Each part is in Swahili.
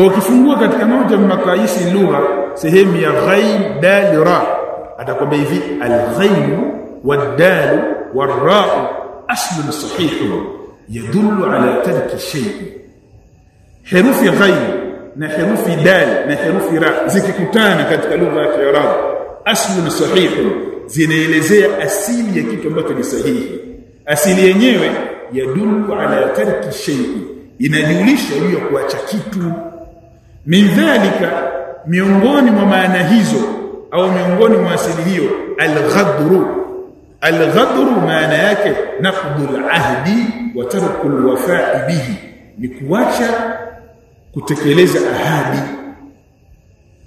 kwa ukifungua katika moja makaisi lugha sehemu ya ghain dal ra atakwambia hivi al-ghain wad-dal war-ra aslun sahih yadullu ala tarki shay. Herufi ghain na herufi dal na herufi ra zikikutana katika lugha ya Kiarabu aslun sahih zinaelezea asili ya kitu ambacho ni sahihi. Asili yenyewe yadullu ala tarki shay inajulisha ya kuacha kitu min dhalika miongoni mwa maana hizo au miongoni mwa asili hiyo al-ghadru. Al-ghadru maana yake naqdul ahdi wa tarkul wafa'i bihi. Ni kuacha kutekeleza ahadi.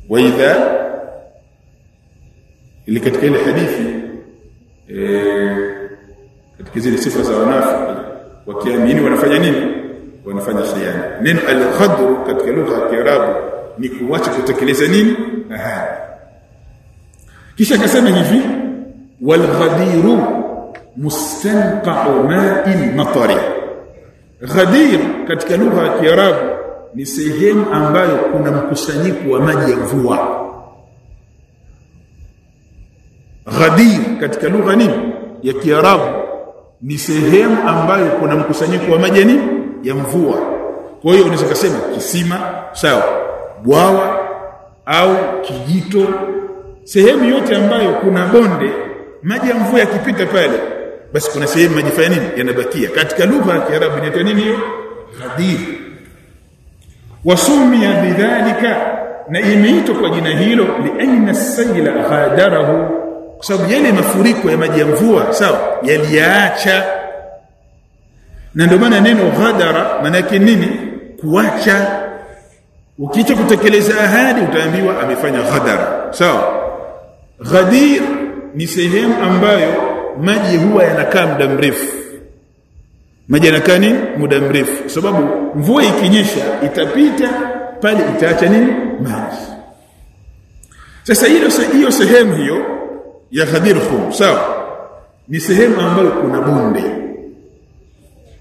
Wa idha ili katika ile hadithi eh katika zile sifa za wanafiki wakiamini wanafanya nini wanafanya khiana neno al-ghadr katika lugha ya Kiarabu ni kuacha kutekeleza nini? Ahadi. Kisha akasema hivi wal-ghadir mustanqa'u ma'in matari ghadir katika lugha ya Kiarabu ni sehemu ambayo kuna mkusanyiko wa maji ya mvua. Ghadir katika lugha nini? Ya Kiarabu ni sehemu ambayo kuna mkusanyiko wa maji nini ya mvua. Kwa hiyo unaweza kusema kisima sawa bwawa au kijito. Sehemu yote ambayo kuna bonde maji ya mvua yakipita pale basi kuna sehemu maji fanya nini? Yanabakia. Katika lugha ya Kiarabu inaitwa nini? Hiyo ghadir wasumia bidhalika na imeitwa kwa jina hilo liaina sayla ghadarahu. Kwa sababu yale mafuriko ya maji ya mvua sawa yaliyaacha na ndio maana neno ghadara maana yake nini? Kuacha. Ukicha kutekeleza ahadi utaambiwa amefanya ghadara. Sawa? Ghadir ni sehemu ambayo maji huwa yanakaa muda mrefu. Maji yanakaa nini? Muda mrefu. Sababu mvua ikinyesha itapita pale itaacha nini? Maji. Sasa hilo hiyo sehemu hiyo ya Ghadir Khum sawa? Ni sehemu ambayo kuna bonde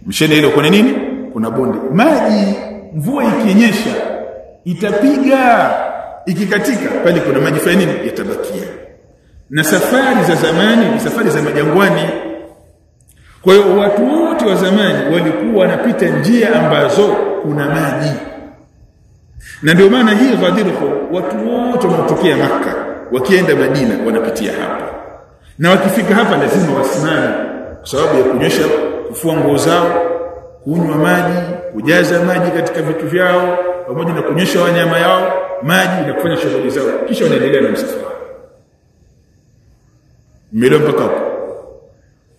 mshene hilo kuna nini? Kuna bonde. Maji mvua ikinyesha itapiga. Ikikatika pale kuna maji fanya nini? Yatabakia. Na safari za zamani ni safari za majangwani. Kwa hiyo watu wote wa zamani walikuwa wanapita njia ambazo kuna maji. Na ndio maana hii Ghadir watu wote wanatokea maka wakienda Madina wanapitia hapa. Na wakifika hapa lazima wasimame kwa sababu ya kunyosha kufua nguo zao kunywa maji kujaza maji katika vitu vyao pamoja na kunyesha wanyama yao maji na kufanya shughuli zao. Kisha wanaendelea na msafara mpaka hapo?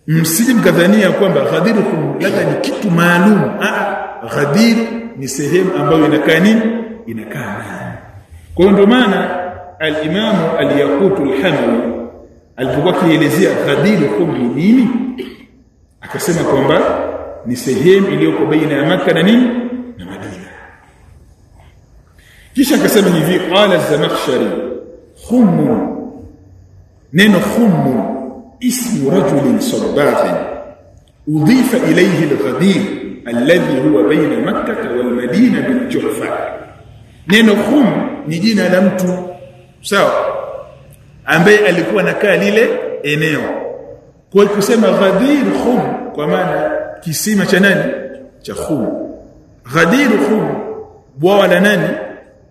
Msije mkadhania kwamba Ghadir labda ni kitu maalum. Ah Ghadir ni sehemu ambayo inakaa nini? Inakaa nani kwa hiyo ndio maana al-Imam al-Yaqut al-Hamawi alipokuwa akielezea Ghadir Khum ni nini akasema kwamba ni sehemu iliyoko baina ya Makka na nini? Na Madina. Kisha akasema hivi qala az-Zamakhshari khum neno khum ismu rajulin sabbahin udifa ilayhi al-Ghadir alladhi huwa baina Makkah wal Madina neno khum ni jina la mtu sawa ambaye alikuwa nakaa lile eneo kwa kusema Ghadir khum kwa maana kisima cha nani? Cha khum. Ghadir khum bwawa la nani?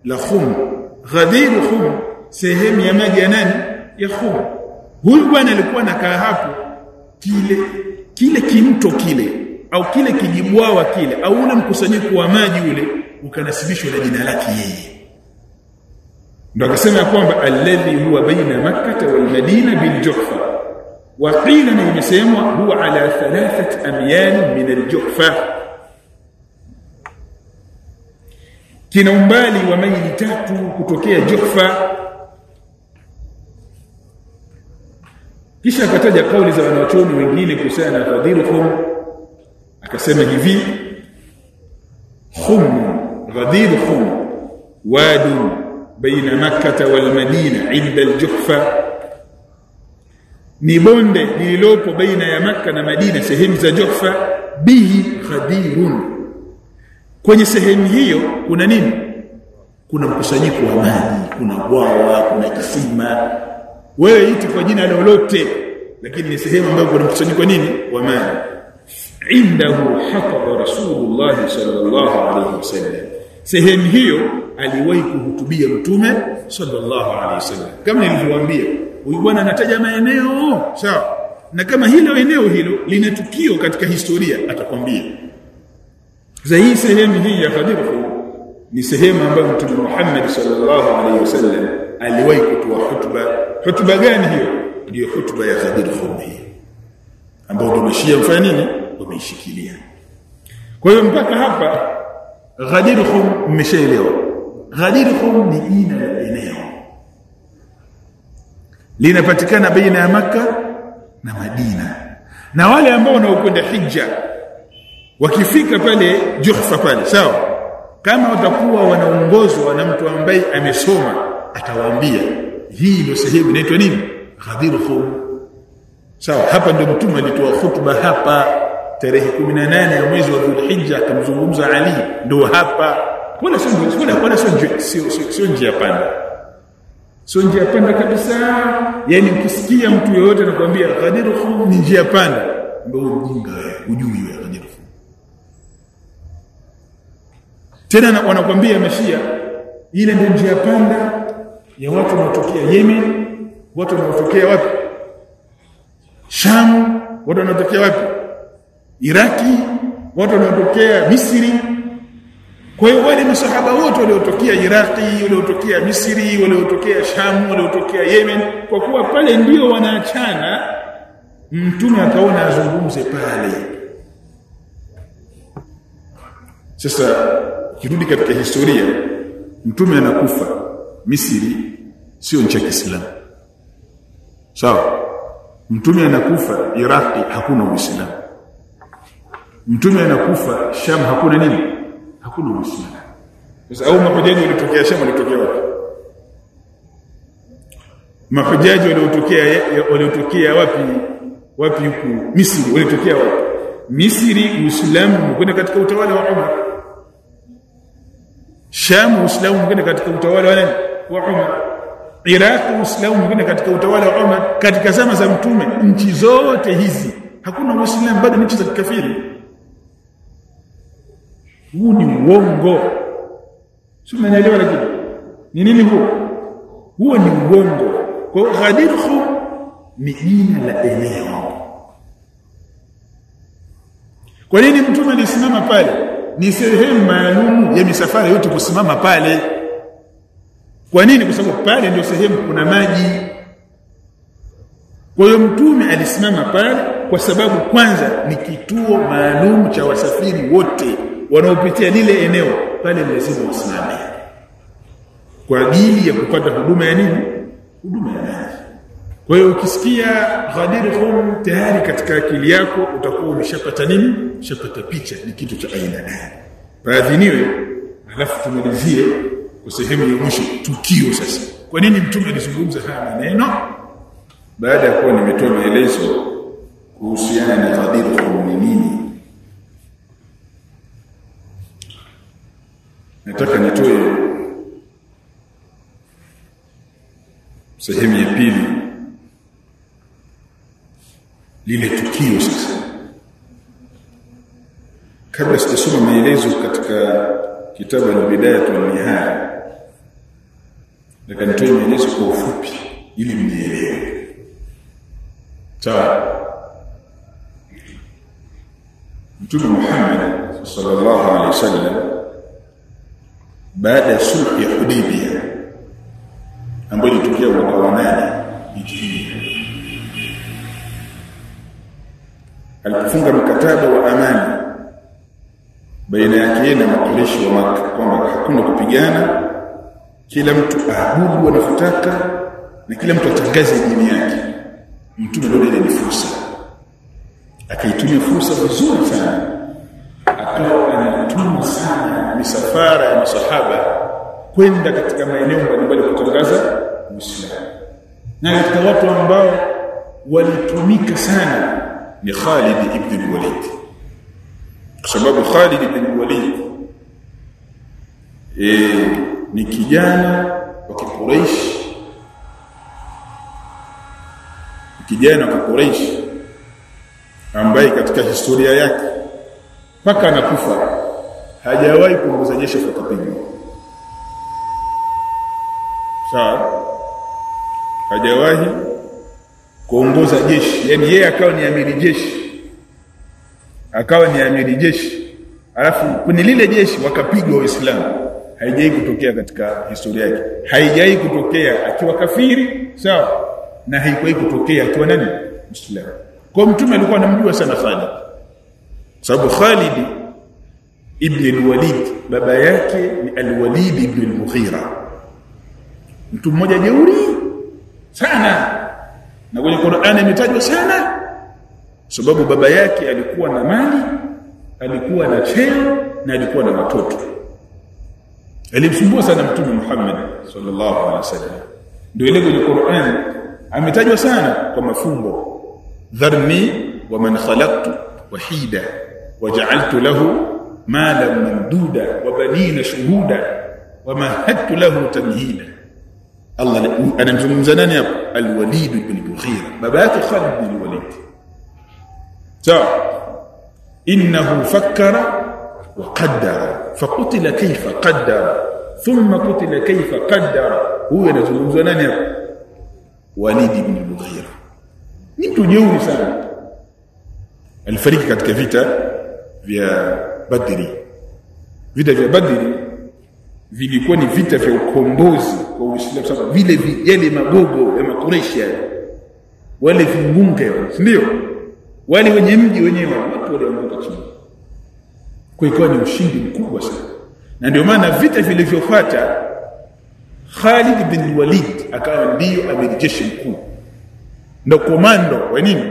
La khum. Ghadir khum sehemu ya maji ya nani? Ya khum. Huyu bwana alikuwa anakaa hapo kile kile kimto kile au kile kijibwawa kile au ule mkusanyiko wa maji ule ukanasibishwa na jina lake yeye. Ndo akasema kwamba alladhi huwa baina makkah wal madina bil juhfa qila na imesemwa huwa ala thalathat amyal min al juhfa kina umbali wa maili tatu kutokea juhfa kisha akataja kauli za wanachuoni wengine kuhusiana na fadhiluhum akasema hivi khum ghadir khum wadi baina makkah wal madina inda al juhfa ni bonde lililopo baina ya makka na madina sehemu za Joffa bihi ghadirun kwenye sehemu hiyo kuna nini? Kuna mkusanyiko wa maji kuna bwawa kuna kisima. Wewe iti kwa jina lolote lakini ni sehemu ambayo kuna mkusanyiko nini? Wa maji. Indahu hataba rasulullah sallallahu alaihi wasallam. Sehemu hiyo aliwahi kuhutubia mtume sallallahu alaihi wasallam. Kama nilivyowaambia huyu bwana anataja maeneo. Sawa. Na kama hilo eneo hilo lina tukio katika historia atakwambia. Za hii sehemu hii ya Ghadir ni sehemu ambayo mtume Muhammad sallallahu alaihi wasallam aliwahi kutoa hutuba. Hutuba gani hiyo? Ndio hutuba ya Ghadir hii ambayo ndio mashia mfanya nini? Wameishikilia. Kwa hiyo mpaka hapa Ghadir Khum mmeshaelewa. Ghadir Khum ni jina la eneo linapatikana baina ya maka na Madina. Na wale ambao wanaokwenda hija wakifika pale Juhfa pale sawa? Kama watakuwa wanaongozwa na mtu ambaye amesoma atawaambia hii ndio sehemu inaitwa nini? Ghadir Khum sawa hapa ndio mtume alitoa khutba hapa. Tarehe 18 ya mwezi wa Dhulhijja akamzungumza Ali ndio hapa. Wala sio sio sio njia panda sio njia panda kabisa. Yani ukisikia mtu yeyote anakuambia Khum ni njia panda. Ndio ujinga ujui wewe Khum tena wanakuambia mashia ile ndio njia panda ya watu wanaotokea Yemen. Watu wanaotokea wapi? Sham. Watu wanaotokea wapi? Iraki. Watu wanaotokea Misri kwa hiyo wale masahaba wote waliotokea Iraki waliotokea Misri waliotokea Sham waliotokea Yemen kwa kuwa pale ndio wanaachana mtume akaona azungumze pale. Sasa kirudi katika historia mtume anakufa Misri sio nchi ya Kiislamu. Sawa? Mtume anakufa Iraki hakuna Uislamu. Mtume anakufa Sham hakuna nini hakuna Uislamu sasa au mahujaji walitokea shema walitokea wapi? Mahujaji waliotokea waliotokea wapi? Wapi huku? Misri. Walitokea wapi? Misri Uislamu umekwenda katika utawala wa Umar. Sham Uislamu umekwenda katika utawala wa nani? Wa Umar. Iraq Uislamu umekwenda katika utawala wa Umar. Katika zama za mtume nchi zote hizi. Hakuna Uislamu bado nchi za kikafiri huu ni uongo. Sio mnaelewa lakini? Ni nini huo huo ni uongo. Kwa hiyo ghadirhu ni jina la eneo. Kwa nini mtume alisimama pale? Ni sehemu maalum ya misafara yote kusimama pale. Kwa nini? Kwa sababu pale ndio sehemu kuna maji. Kwa hiyo mtume alisimama pale kwa sababu kwanza ni kituo maalum cha wasafiri wote wanaopitia lile eneo pale lazima wasimame kwa ajili ya kupata huduma ya nini? Huduma ya maji. Kwa hiyo ukisikia Ghadir Khum tayari katika akili yako utakuwa umeshapata nini? Umeshapata picha ni kitu cha aina gani? Baadhiniwe alafu tumalizie kwa sehemu ya mwisho tukio sasa. Kwa nini mtume alizungumza haya maneno? Baada ya kuwa nimetoa maelezo kuhusiana na Ghadir Khum ni nini nataka nitoe sehemu ya pili lile tukio sasa. Kabla sijasoma maelezo katika kitabu cha bidaya tu nihaya nitoe maelezo kwa ufupi ili mnielewe. Sawa? Mtume Muhammad sallallahu alaihi wasallam baada ya sulhu ya Hudaybiyah ambayo ilitokea mwaka wa 8 Hijria alipofunga mkataba wa amani baina yake na makulishi wa Maka kwamba hakuna kupigana kila mtu ahudu anavyotaka na kila mtu atangaze dini yake mtume ndio ile fursa. Akaitumia fursa vizuri sana akawa anatuma sana misafara ya masahaba kwenda katika maeneo mbalimbali kutangaza Uislamu na katika watu ambao walitumika sana ni Khalid ibn al-Walid. Kwa sababu Khalid ibn al-Walid e, ni kijana wa Quraysh. Kijana wa Quraysh ambaye katika historia yake mpaka anakufa hajawahi kuongoza jeshi akapigwa sawa? Hajawahi kuongoza jeshi. Yani yeye akawa ni amiri jeshi. Akawa ni amiri jeshi. Alafu kwenye lile jeshi wakapigwa waislamu. Haijai kutokea katika historia yake. Haijai kutokea akiwa kafiri sawa? Na haikuwahi kutokea akiwa nani? Muislamu. Kwa mtume alikuwa anamjua sana Khalid. Sababu Khalid ibn al-Walid. Baba yake ni al-Walid ibn al-Mughira. Mtu mmoja jeuri sana. Na kwenye Qur'ani imetajwa sana. Sababu baba yake alikuwa na mali alikuwa na cheo na alikuwa na watoto. Alimsumbua sana mtume Muhammad sallallahu alaihi wasallam. Ndio ile kwenye Qur'an ametajwa sana kwa mafumbo. Dharni wa man khalaqtu wahida waja'altu lahu مالا ممدودا وبنين شهودا ومهدت له تمهيدا. الله ل... أنا مزمزم أنا الوليد بن بخيره بابات خالد بن الوليد. سو إنه فكر وقدر. فقتل كيف قدر. ثم قتل كيف قدر. هو أنا مزمزم أنا وليد بن بخيره انت جوري سنه الفريق كانت كفيتا فيها Badri. Vita vya Badri vilikuwa ni vita vya ukombozi kwa Uislamu sababu vile yale magogo ya Makureshi yale wale vingunge si ndio? Wale wenye mji wenyewe watu walianguka chini. Kwa ikawa ni ushindi mkubwa sana. Na ndio maana vita vilivyofuata Khalid bin Walid akawa ndio amiri jeshi mkuu. Na komando wa nini?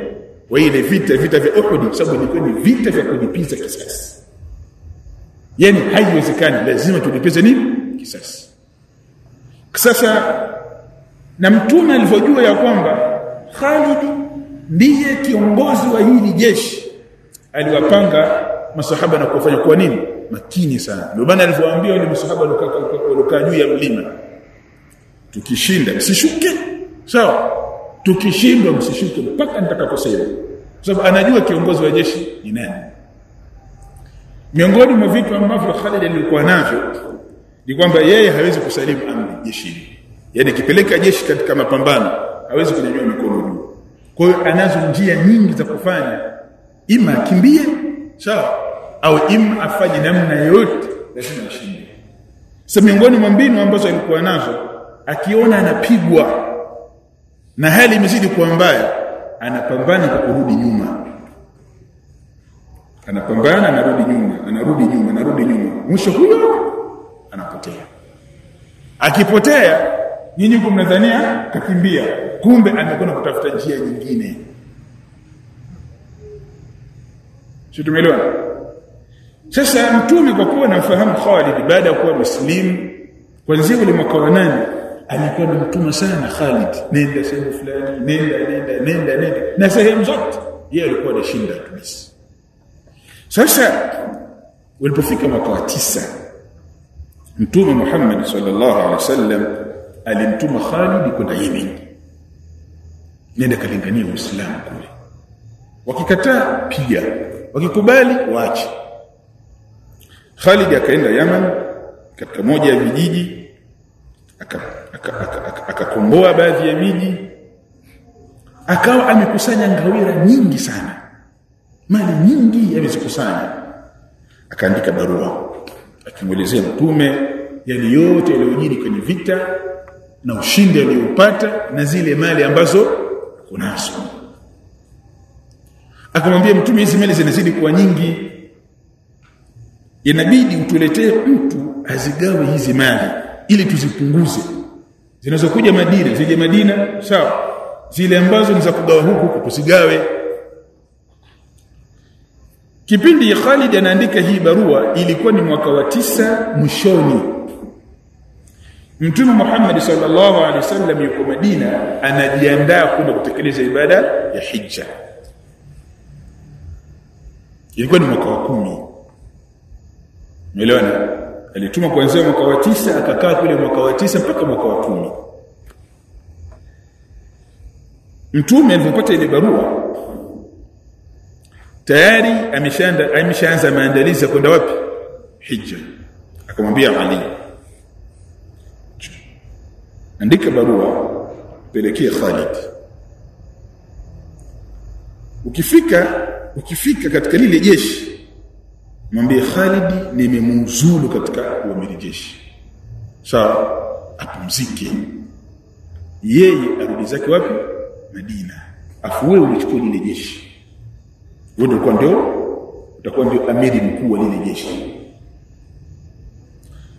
Wa ile vita vita vya Uhud sababu ilikuwa ni vita vya kulipiza kisasi yani haiwezekani. Lazima tulipize nini? Kisasi. Sasa na mtume alivyojua ya kwamba Khalid ndiye kiongozi wa hili jeshi aliwapanga masahaba na kuwafanya kuwa nini? Makini sana. Ndio maana alivyowaambia wale masahaba waliokaa juu ya mlima tukishinda msishuke. Sawa. Tukishindwa msishuke mpaka nitakaposema sababu anajua kiongozi wa jeshi ni nani miongoni mwa vitu ambavyo Khalid alikuwa navyo ni kwamba yeye hawezi kusalimu amri jeshini yani kipeleka jeshi katika mapambano hawezi kunyanyua mikono juu. Kwa hiyo anazo njia nyingi za kufanya. Ima akimbie sawa au ima afanye namna yoyote lazima ashinde. Sasa miongoni mwa mbinu ambazo alikuwa nazo akiona anapigwa na hali imezidi kuwa mbaya anapambana kwa kurudi nyuma anapambana anarudi nyuma anarudi nyuma anarudi nyuma. Mwisho huyo anapotea. Akipotea nyinyi kumnadhania kakimbia kumbe amekwenda kutafuta njia nyingine. Sio tumeelewana? Sasa mtume kwa kuwa namfahamu Khalid baada ya kuwa muslim kwanzia ule mwaka wa nane alikuwa ni mtume sana Khalid. Nenda sehemu fulani nenda nenda nenda nenda. Na sehemu zote yeye alikuwa anashinda kabisa sasa walipofika mwaka wa tisa mtume Muhammad sallallahu alaihi wasallam alimtuma Khalid kwenda Yemen. Nenda kalingania Uislamu kule. Wakikataa piga. Wakikubali waache. Khalid akaenda Yaman katika moja ya vijiji akakomboa aka, aka, aka baadhi ya miji. Akawa amekusanya ngawira nyingi sana mali nyingi yamezikusanya. Akaandika barua akimwelezea mtume yale yote yaliyojiri kwenye vita na ushindi aliyopata na zile mali ambazo kunazo akamwambia mtume hizi mali zinazidi kuwa nyingi. Inabidi utuletee mtu azigawe hizi mali ili tuzipunguze. Zinazokuja Madina zije Madina sawa. Zile ambazo ni za kugawa huku tusigawe kipindi Khalid anaandika hii barua ilikuwa ni mwaka wa tisa mwishoni. Mtume Muhammad sallallahu alaihi wasallam yuko Madina anajiandaa kwenda kutekeleza ibada ya Hija ilikuwa ni mwaka wa kumi. Umeelewana alituma kuanzia mwaka wa tisa akakaa kule mwaka wa tisa mpaka mwaka wa kumi. Mtume alipopata ile barua tayari ameshaanza ameshaanza maandalizi ya kwenda wapi? Hija akamwambia Ali andika barua pelekee Khalid. Ukifika ukifika katika lile jeshi mwambie Khalid nimemuuzulu katika uamiri jeshi. Sawa apumzike. Yeye arudi zake wapi? Madina. Afu wewe lile jeshi wewe ndio ndio utakuwa ndio amiri mkuu wa lile jeshi.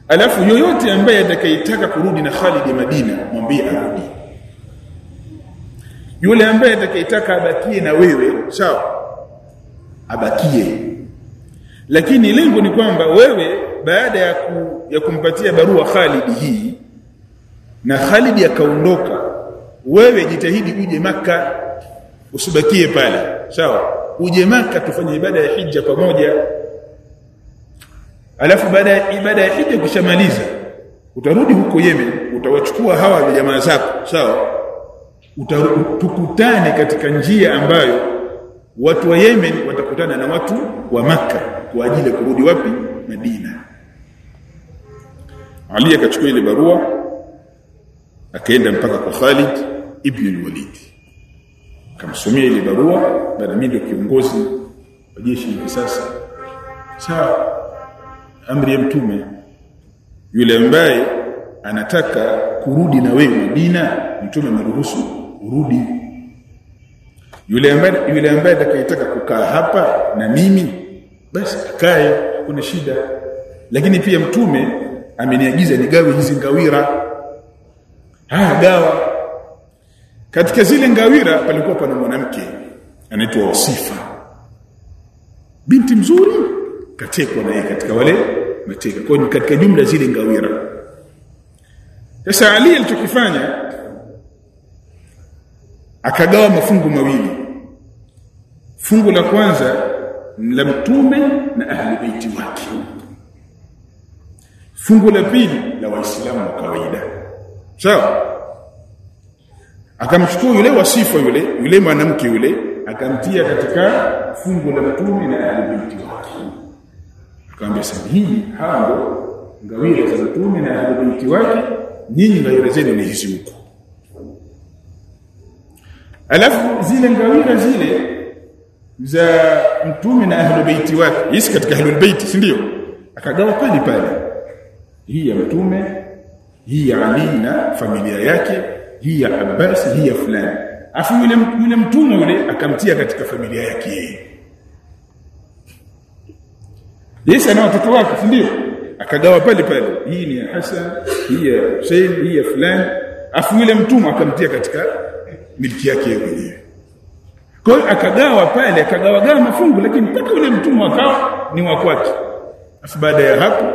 Alafu yoyote ambaye atakayetaka kurudi na Khalid Madina mwambie arudi. Yule ambaye atakayetaka abakie na wewe sawa abakie. Lakini lengo ni kwamba wewe baada ya, ku, ya kumpatia barua Khalid hii na Khalid akaondoka wewe jitahidi uje maka usibakie pale. Sawa. Uje maka tufanye ibada ya hija pamoja. Alafu baada ya ibada ya hija kushamaliza utarudi huko Yemen utawachukua hawa jamaa zako. Sawa. Tukutane katika njia ambayo watu wa Yemen watakutana na watu wa maka kwa ajili ya kurudi wapi? Madina. Ali akachukua ile barua akaenda mpaka kwa Khalid ibn al-Walid akamsomea ile barua baada mimi ndio kiongozi wa jeshi hivi sasa sawa amri ya mtume yule ambaye anataka kurudi na wewe Madina mtume ameruhusu urudi. Yule ambaye yule ambaye atakayetaka kukaa hapa na mimi basi akae kuna shida. Lakini pia mtume ameniagiza nigawe hizi ngawira. Haya gawa katika zile ngawira palikuwa pana mwanamke anaitwa Wasifa binti mzuri katekwa naye katika wale mateka. Kwa hiyo katika jumla zile ngawira. Sasa Ali alichokifanya akagawa mafungu mawili. Fungu la kwanza la mtume na ahli baiti wake. Fungu la pili la waislamu wa kawaida. Sawa akamchukua yule wasifa yule yule mwanamke yule akamtia katika fungu la mtume na alibiti wake. Akamwambia sasa hii hapo ngawira za mtume na alibiti wake nyinyi ngawira zenu ni hizi huko. Alafu zile ngawira zile za mtume na ahli baiti wake hizi katika ahli baiti si ndio? Akagawa pale pale. Hii ya mtume hii ya Ali na familia yake hii ya Abbas hii ya fulani. Afu yule yule mtume yule akamtia katika familia yake Yesu ana watoto wake ndio? Akagawa pale pale. Hii ni ya Hassan hii ya Hussein hii ya fulani. Afu yule mtume akamtia katika miliki yake yeye mwenyewe. Kwa hiyo akagawa pale akagawa gawa mafungu lakini mpaka yule mtume akawa ni wa kwake. Afu baada ya hapo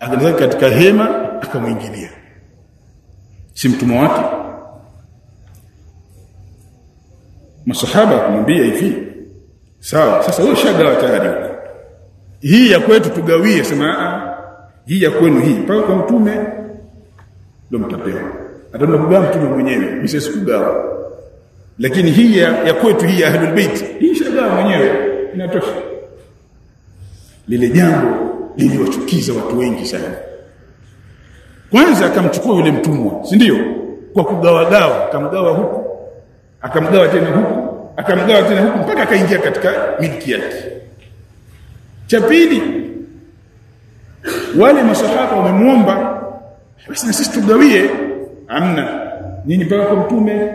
akaanza katika hema akamwingilia. Si mtumwa wake masahaba kumwambia hivi sawa sasa wewe shagawa tayari hii ya kwetu tugawie sema a hii ya kwenu hii mpaka kwa mtume. Ndio mtapewa. Hata kugawa mtume mwenyewe msisi kugawa. Lakini hii ya, ya kwetu hii ya ahlul bait hii shagawa mwenyewe inatosha. Lile jambo liliwachukiza watu wengi sana. Kwanza akamchukua yule mtumwa si ndio? Kwa kugawagawa akamgawa huku akamgawa tena huku akamgawa tena huku mpaka akaingia katika miliki yake. Cha pili wale masahaba wamemwomba basi na sisi tugawie. Amna. Nyinyi mpaka kwa mtume.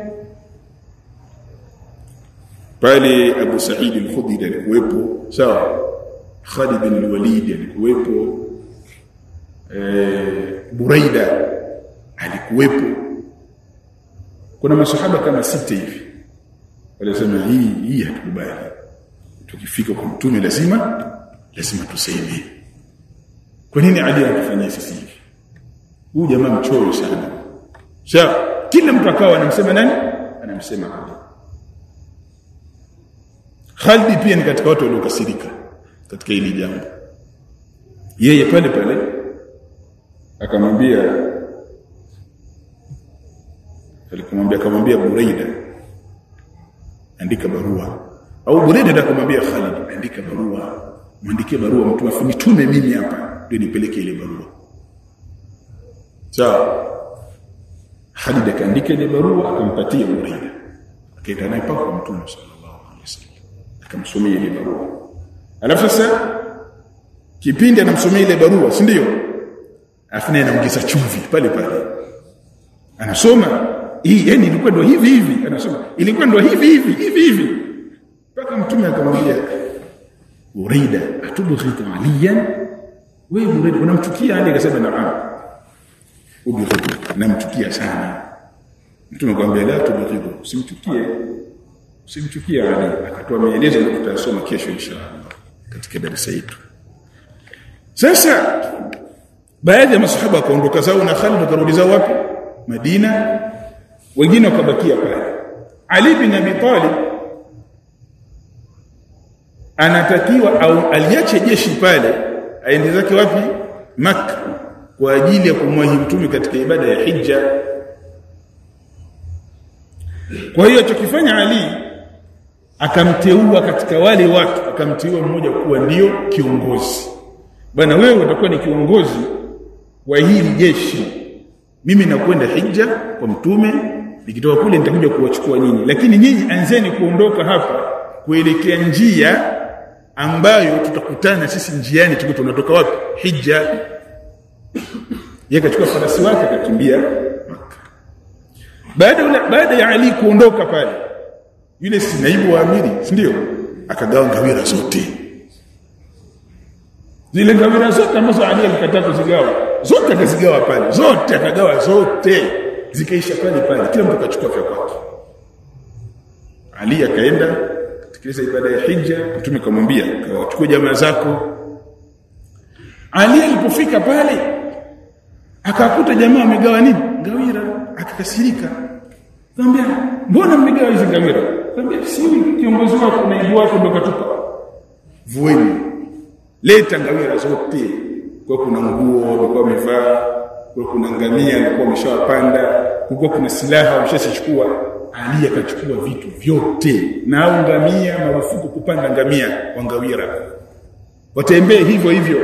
Pale Abu Sa'id al-Khudri alikuwepo sawa? Khalid bin al-Walid alikuwepo. E, Buraida alikuwepo kuna masahaba kama sita hivi. Walisema hii hii hatukubali tukifika kwa mtume lazima lazima tuseme kwa nini Ali anafanya sisi hivi? Huyu jamaa mchoyo sana. Sasa kila mtu akawa anamsema nani? Anamsema Ali. Khalid pia ni katika watu waliokasirika katika hili jambo. Yeye pale pale akamwambia alikumwambia akamwambia Buraida andika barua. Au Buraida atakumwambia Khalid andika barua. Mwandikie barua mtu afunitume mimi hapa ndio nipeleke ile barua. Sawa. Khalid akaandika ile barua akampatia Buraida. Akaenda naye paka kwa mtume sallallahu alaihi wasallam. Akamsomea ile barua. Alafu sasa kipindi anamsomea ile barua si ndio? Afu naye anaongeza chumvi pale pale. Anasoma hii yani ilikuwa ndo hivi hivi. Anasema ilikuwa ndo hivi hivi hivi hivi. Mpaka mtume akamwambia urida atubghidhu aliyan? Wewe urida unamchukia Ali akasema naam. Ubghidhu namchukia sana. Mtume akamwambia la tubghidhu usimchukie. Usimchukie Ali akatoa maelezo na tutasoma kesho inshallah katika darasa yetu sasa baadhi ya masahaba wakaondoka zao na Khalid akarudi zao wapi? Madina wengine wakabakia pale. Ali bin Abi Talib anatakiwa au aliache jeshi pale aende zake wapi? Makka kwa ajili ya kumwahi mtume katika ibada ya Hija kwa hiyo chokifanya Ali akamteua katika wale watu akamteua mmoja kuwa ndio kiongozi. Bwana wewe utakuwa ni kiongozi wa hili jeshi. Mimi nakwenda hija kwa mtume nikitoka kule nitakuja kuwachukua nyinyi. Lakini nyinyi anzeni kuondoka hapa kuelekea njia ambayo tutakutana sisi njiani Tuko tunatoka wapi? Hija. Yeye kachukua farasi wake akakimbia Makka. Baada baada ya Ali kuondoka pale yule si naibu wa amiri si ndio? Akagawa ngawira zote. Zile ngawira zote ambazo Ali alikataa kuzigawa zote akazigawa pale. Zote akagawa zote zikaisha pale pale kila mtu akachukua vya kwake. Ali akaenda kutekeleza ibada ya hija mtume kamwambia kawachukue jamaa zako. Ali alipofika pale akakuta jamaa amegawa nini? Ngawira. Akakasirika. Akamwambia mbona mmegawa hizi ngawira? Akamwambia si kiongozi wako naibu wako ndio katupa. Vueni. Leta ngawira zote. Kwa kuna nguo walikuwa wamevaa kwa kuna ngamia alikuwa wameshawapanda kulikuwa kuna silaha wameshazichukua. Ali akachukua vitu vyote. Na ngamia marufuku kupanda ngamia wangawira, watembee hivyo hivyo.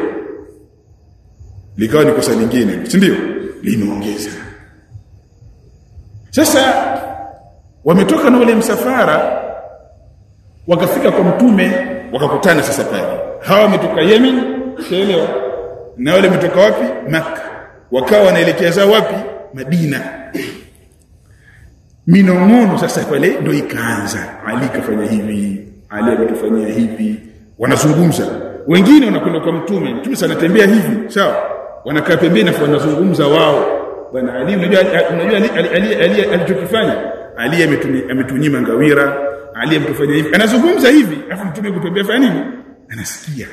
Likawa ni kosa lingine si ndio? Limeongeza sasa wametoka na ule msafara wakafika kwa mtume wakakutana sasa pale. Hawa wametoka Yemen shaelewa na wale wametoka wapi? Maka wakawa wanaelekea wapi? Madina. Minong'ono sasa pale ndo ikaanza. Ali kafanya hivi Ali ametufanyia hivi. Wanazungumza. Wengine wanakwenda kwa mtume. Mtume sana tembea hivi sawa? Wanakaa pembeni na wanazungumza wao. Bwana Ali unajua unajua Ali Ali Ali alichokifanya? Ali ametunyima ngawira. Ali ametufanya hivi. Anazungumza hivi afu mtume kutembea fanya nini? Anasikia.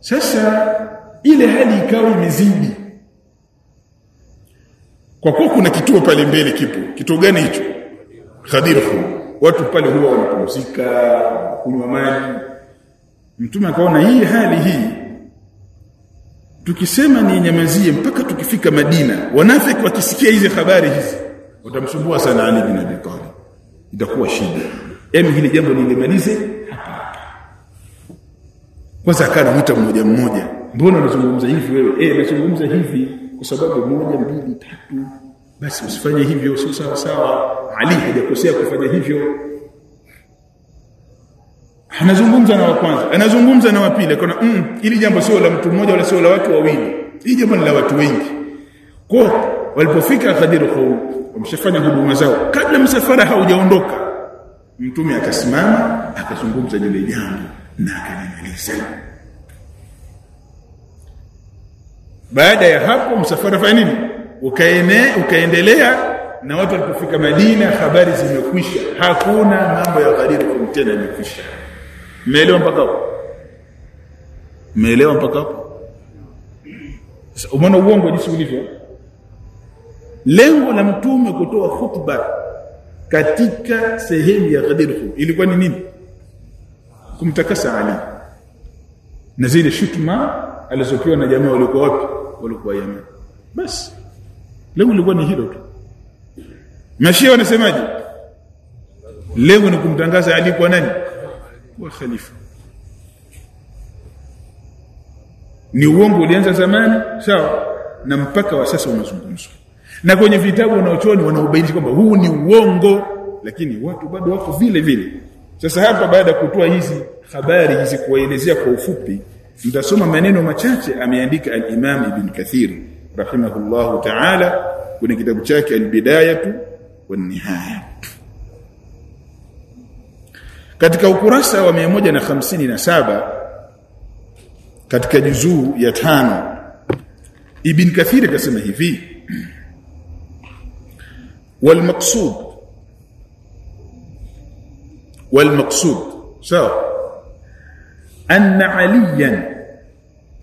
Sasa ile hali ikawa imezidi kwa kuwa kuna kituo pale mbele kipo. Kituo gani hicho? Khadirhu watu pale huwa wanapumzika kunywa maji. Mtume akaona hii hali hii. Tukisema ni nyamazie mpaka tukifika Madina wanafiki wakisikia hizi habari hizi watamsumbua sana Ali bin Abi Talib. Itakuwa shida. Yani hili jambo nilimalize kwanza akaanamwita mmoja mmoja mbona unazungumza hivi wewe? Eh nazungumza hivi kwa sababu moja mbili tatu. Basi usifanye hivyo sio sawa sawa. Ali hajakosea kufanya hivyo. Anazungumza na wa kwanza anazungumza na wa pili akona mm, ili jambo sio la mtu mmoja wala sio la watu wawili. Hili jambo ni la watu wengi. Kwa walipofika Ghadir wameshafanya huduma zao. Kabla msafara haujaondoka mtume akasimama akazungumza lile jambo na akalimaliza baada ya hapo msafara fanya nini ukaene ukaendelea na watu walipofika Madina habari zimekwisha hakuna mambo ya Ghadir tena imekwisha Umeelewa mpaka hapo? Umeelewa mpaka hapo? Umeona uongo jinsi ulivyo? Lengo la mtume kutoa hutuba katika sehemu ya Ghadir ilikuwa ni nini? Kumtakasa Ali na zile shutuma alizopewa na jamaa walikuwa wapi walikuwa Yemen. Basi lengo lilikuwa ni hilo tu. Mashia wanasemaje? Lengo ni kumtangaza Ali kwa nani? Kwa khalifa. Ni uongo ulianza zamani sawa na mpaka wa sasa unazungumzwa. Na kwenye vitabu wanaochoni wanaubainisha kwamba huu ni uongo lakini watu bado wako vile vile. Sasa hapa baada ya kutoa hizi habari hizi kuwaelezea kwa ufupi mtasoma maneno machache ameandika al-Imam Ibn Kathir rahimahullahu ta'ala kwenye kitabu chake al-Bidayatu wan-Nihaya katika ukurasa wa 157 katika juzuu ya tano Ibn Kathir akasema hivi wal maqsud. Wal maqsud sawa? so, anna aliyan.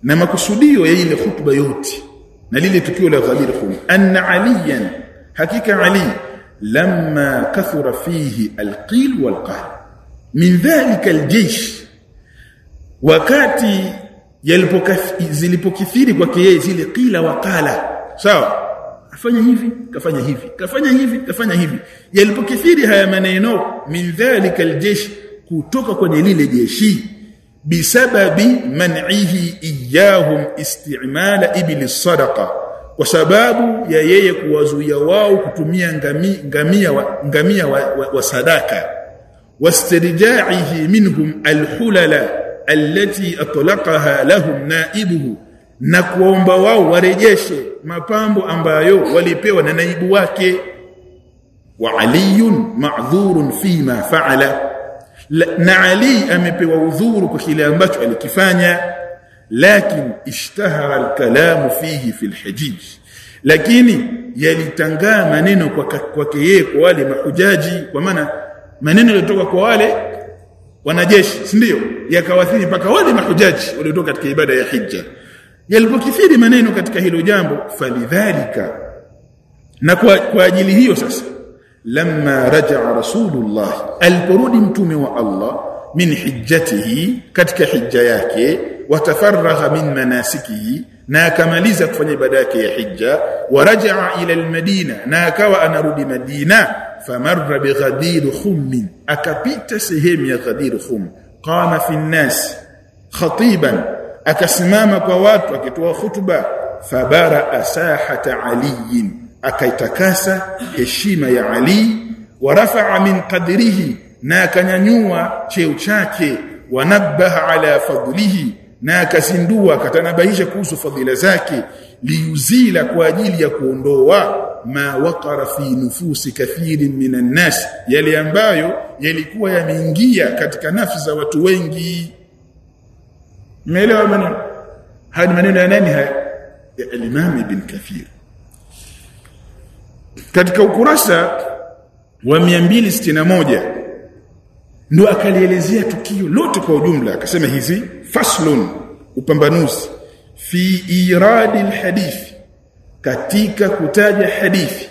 Na makusudio ya ile hutuba yote. Na lile tukio la Ghadir Khum. Anna aliyan. Hakika ali lamma kathura fihi alqil walqal min dhalika aljaysh. Wakati zilipokithiri kwake yeye zile qila waqala sawa? Afanya hivi kafanya hivi kafanya hivi kafanya hivi. Yalipokithiri haya maneno min dhalika aljaysh kutoka kwenye lile jeshi بسبب منعه إياهم استعمال إبل الصدقة. وسباب يييك وزويا واو كتميا غمية غمية واسترجاعه منهم الحللة التي أطلقها لهم نائبه. نكوومبا واو ورجيش ما بامبو أمبايو ولبيو ننائب وعلي معذور فيما فعله na ali amepewa udhuru kwa kile ambacho alikifanya. Lakin ishtahara alkalamu fihi fi alhajij lakini yalitangaa maneno kwake yeye kwa wale mahujaji. Kwa maana maneno yalitoka kwa wale wanajeshi si ndio? Yakawathiri mpaka wale mahujaji waliotoka katika ibada ya hija yalipokithiri maneno katika hilo jambo falidhalika. Na kwa, kwa ajili hiyo sasa لما رجع رسول الله. البرود متوم الله من حجته كتك حجياك وتفرغ من مناسكه ناك ناكماليزك فنبداك يا حجة. ورجع إلى المدينة. ناك وأنا رد مدينة. فمر بغدير خم. أكبيت سهيم يا غدير خم. قام في الناس خطيبا. أكسمام قوات وكتوى خطبة فبرأ ساحة علي. Akaitakasa heshima ya Ali warafa'a min qadrihi na akanyanyua cheo chake wanabaha ala fadlihi na akasindua akatanabahisha kuhusu fadhila zake liuzila kwa ajili ya kuondoa ma waqara fi nufusi kathirin minan nas yale ambayo yalikuwa yameingia katika nafsi za watu wengi Umeelewa maneno? Haya maneno ya nani haya? Ya Imam Ibn Kathir. Katika ukurasa wa 261 ndo akalielezea tukio lote kwa ujumla. Akasema hizi faslun upambanuzi fi iradi alhadith katika kutaja hadithi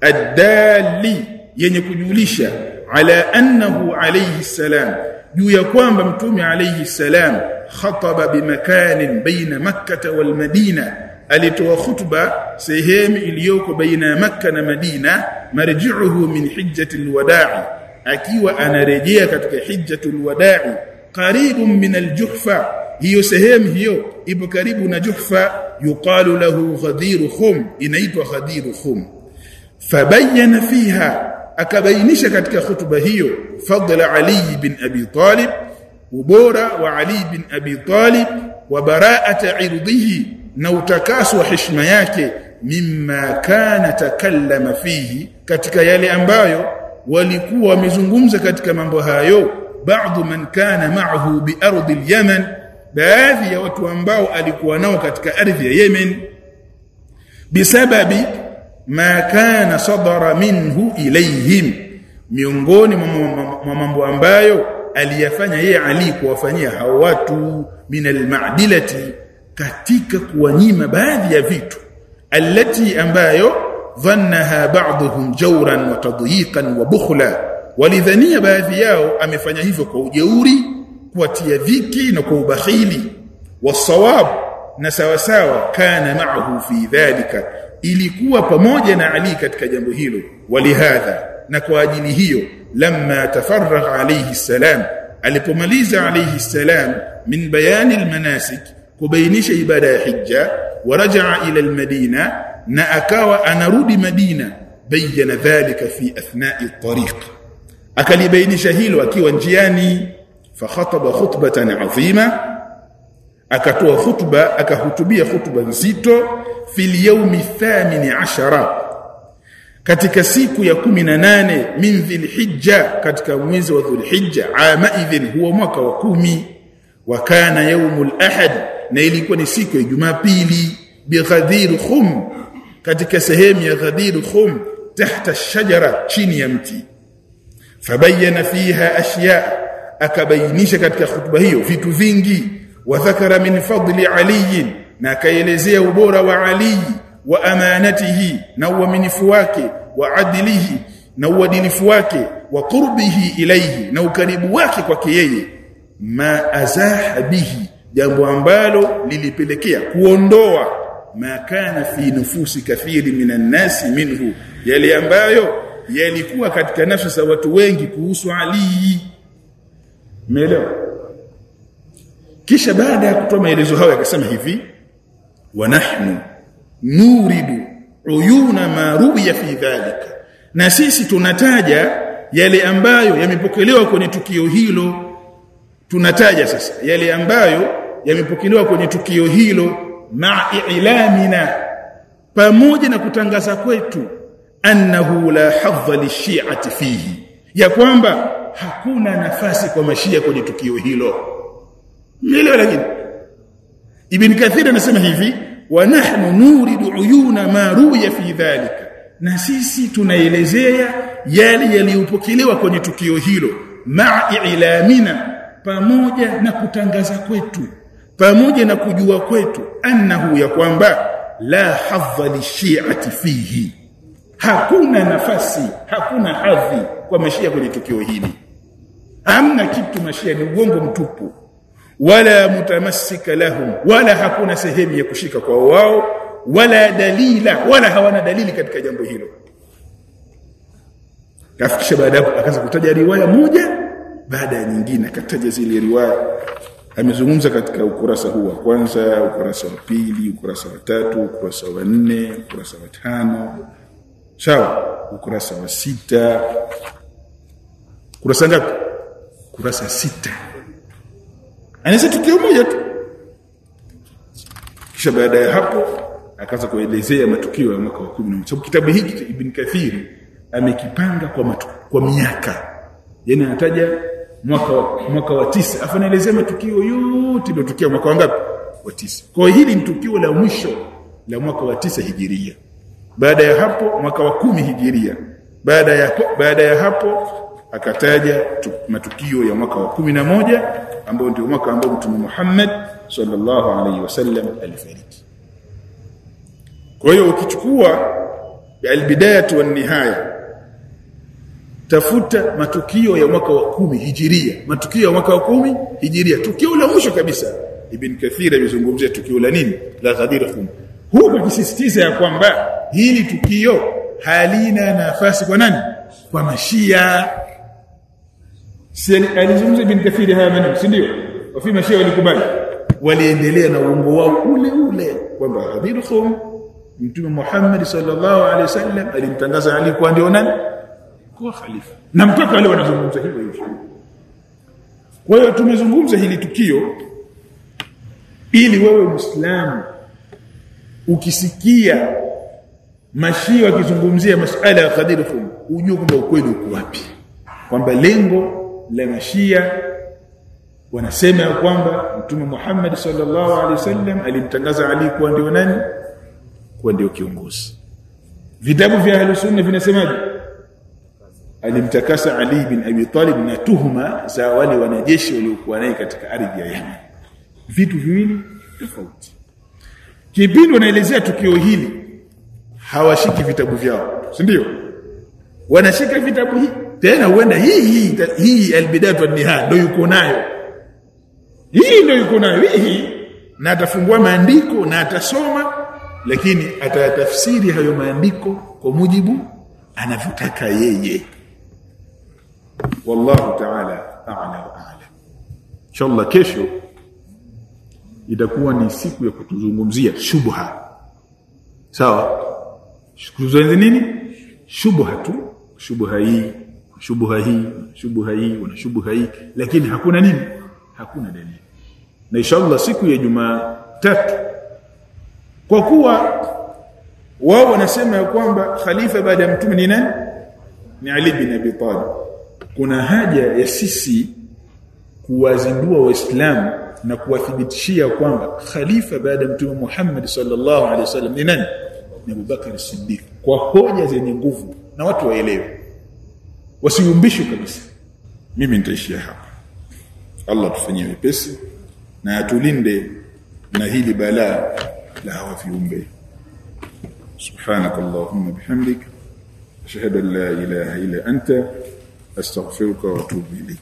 adali yenye kujulisha ala annahu alayhi salam juu ya kwamba mtume alayhi salam khataba bimakanin baina makkah wal madina alitoa khutba sehemu iliyoko baina ya makka na madina marji'uhu min hijjatil alwada'i akiwa anarejea katika hijjatul wada'i qaribun min aljuhfa. Hiyo sehemu hiyo ipo karibu na juhfa yuqalu lahu ghadir khum inaitwa ghadir khum. Fabayyana fiha akabainisha katika hutuba hiyo fadla ali bin abi talib ubora wa ali bin abi talib wa bara'ata irdihi na utakaso wa heshima yake mimma kana takallama fihi katika yale ambayo walikuwa wamezungumza katika mambo hayo baadhi man kana ma'ahu bi ardi al-yaman baadhi ya watu ambao alikuwa nao katika ardhi ya Yemen. Bisababi ma kana sadara minhu ilayhim miongoni mwa mambo ambayo aliyafanya yeye Ali kuwafanyia hao watu min al-ma'dilati katika kuwanyima baadhi ya vitu allati ambayo dhannaha ba'dhum jawran wa tadyiqan wa bukhla walidhania baadhi yao amefanya hivyo kwa ujeuri kuatia dhiki na kwa ubakhili. Wasawab na sawa sawa kana ma'ahu fi dhalika ilikuwa pamoja na Ali katika jambo hilo. Walihadha na kwa ajili hiyo lamma tafarragha alayhi salam alipomaliza alayhi salam min bayani almanasik kubainisha ibada ya hija warajaa ila almadina na akawa anarudi madina bayyana dhalika fi athna'i at-tariq akalibainisha hilo akiwa njiani fakhataba khutbatan azima akatoa khutba akahutubia khutba nzito fil yawmi thamini ashara katika siku ya 18 min dhilhijja katika mwezi wa dhulhijja ama idhin huwa mwaka wa kumi wa kana yawmul ahad na ilikuwa ni siku ya jumapili. Bi ghadir khum katika sehemu ya ghadir khum tahta shajara chini ya mti. Fabayana fiha ashya akabainisha katika khutba hiyo vitu vingi. Wa dhakara min fadli ali na akaelezea ubora wa ali wa amanatihi na uaminifu wake wa adilihi na uadilifu wake wa qurbihi ilayhi na ukaribu wake kwake yeye. Ma azaha bihi jambo ambalo lilipelekea kuondoa makana fi nufusi kathiri minan nasi minhu. Yale ambayo yalikuwa katika nafsi za watu wengi kuhusu Ali. Umeelewa? Kisha baada ya kutoa maelezo hayo akasema hivi wa nahnu nuridu uyuna ma ruya fi dhalika. Na sisi tunataja yale ambayo yamepokelewa kwenye tukio hilo. Tunataja sasa yale ambayo yamepokelewa kwenye tukio hilo ma'ilamina pamoja na kutangaza kwetu annahu la hadha lishi'ati fihi ya kwamba hakuna nafasi kwa mashia kwenye tukio hilo. Nielewa lakini? Ibn Kathir anasema hivi wa nahnu nuridu uyuna ma ruya fi dhalika na sisi tunaelezea yale yaliyopokelewa kwenye tukio hilo ma'ilamina pamoja na kutangaza kwetu pamoja na kujua kwetu annahu ya kwamba la hadha lishi'ati fihi. Hakuna nafasi hakuna hadhi kwa mashia kwenye tukio hili. Hamna kitu mashia ni uongo mtupu. Wala mutamassika lahum wala hakuna sehemu ya kushika kwa wao wala dalila wala hawana dalili katika jambo hilo. Kafikisha baada akaanza kutaja riwaya moja baada ya nyingine akataja zile riwaya amezungumza katika ukurasa huu wa kwanza ukurasa wa pili ukurasa wa tatu ukurasa wa nne ukurasa wa tano. Sawa ukurasa wa sita. Kurasa ngapi? Kurasa sita. Anaweza tukio moja tu. Kisha baada ya hapo akaanza kuelezea matukio ya mwaka wa 10 sababu kitabu hiki Ibn Kathiri amekipanga kwa kwa miaka. Yani anataja mwaka wa, mwaka wa tisa. Afa naelezea matukio yote yaliyotokea mwaka wa ngapi? Wa tisa. Kwa hili ni tukio la mwisho la mwaka wa tisa hijiria. Baada ya hapo mwaka wa kumi hijiria. Baada ya baada ya hapo akataja matukio ya mwaka wa kumi na moja ambao ndio mwaka ambao Mtume Muhammad sallallahu alaihi wasallam alifariki. Kwa hiyo ukichukua albidayah wa nihaya tafuta matukio ya mwaka wa kumi hijiria. Matukio ya mwaka wa kumi hijiria. Tukio la mwisho kabisa. Ibn kathir amezungumzia tukio la nini? La ghadira khum huko kisisitiza ya kwamba hili tukio halina nafasi kwa nani? Kwa mashia. Alizungumza ibn kathir haya maneno si ndio? Wafi mashia walikubali. Waliendelea na uongo wao ule ule kwamba ghadir khum mtume Muhammad sallallahu alaihi wasallam alimtangaza Ali kwa ndio nani kuwa khalifa. Na mpaka leo wanazungumza hivyo hivyo. Kwa hiyo tumezungumza hili tukio ili wewe muislamu ukisikia mashia wakizungumzia masuala ya Qadir Khum ujue kwamba ukweli uko wapi. Kwamba lengo la mashia wanasema ya kwamba mtume Muhammad sallallahu alaihi wasallam alimtangaza Ali kuwa ndio nani? Kuwa ndio kiongozi. Vitabu vya ahlusunna vinasemaje alimtakasa Ali bin Abi Talib na tuhuma za wale wanajeshi waliokuwa naye katika ardhi ya Yemen. Vitu viwili tofauti. Kipindi wanaelezea tukio hili hawashiki vitabu vyao si ndio? Wanashika vitabu hii tena huenda hii hii hii albidayah wa nihaya ndio yuko nayo. Hii ndio yuko nayo hii. Na atafungua maandiko na atasoma lakini atayatafsiri hayo maandiko kwa mujibu anavyotaka yeye wallahu ta'ala a'la wa a'lam. Inshallah kesho itakuwa ni siku ya kutuzungumzia shubha. Sawa? Kuzungumzia nini? Shubha tu. Shubha hii shubha hii shubha hii na shubha hii. Lakini hakuna nini? Hakuna dalili. Na inshallah siku ya Jumatatu kwa kuwa wao wanasema ya kwamba khalifa baada ya mtume ni nani? Ni Ali bin Abi Talib kuna haja ya sisi kuwazindua waislamu na kuwathibitishia kwamba khalifa baada ya mtume Muhammad sallallahu alaihi wasallam ni nani? Ni Abubakar Siddiq. Kwa hoja zenye nguvu na watu waelewe. Wasiumbishwe kabisa. Mimi nitaishia hapa. Allah tufanyie wepesi na atulinde na hili balaa la hawa viumbe. Subhanakallahumma bihamdik. Ashhadu an la ilaha illa anta. أنت أستغفرك وأتوب إليك